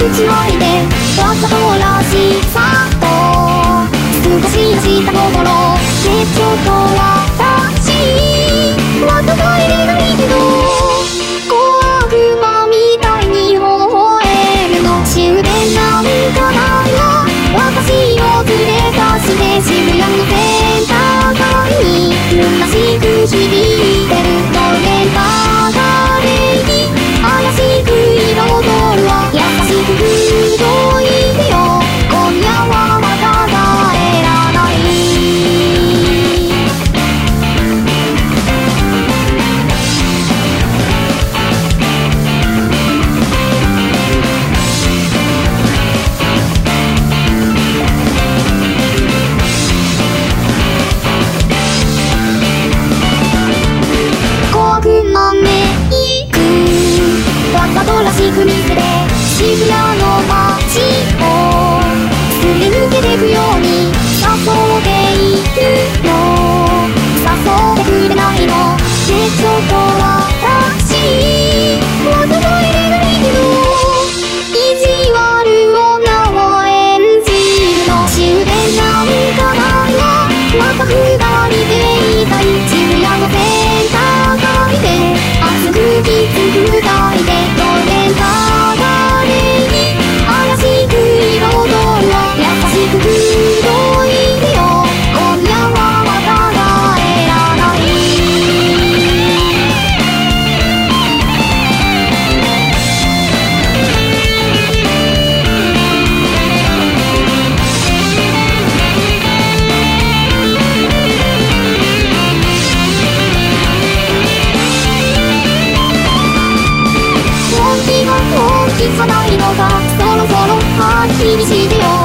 口を開いわざとらしさと少し出した心。きたい。大きないのそろそろはっきりしてよ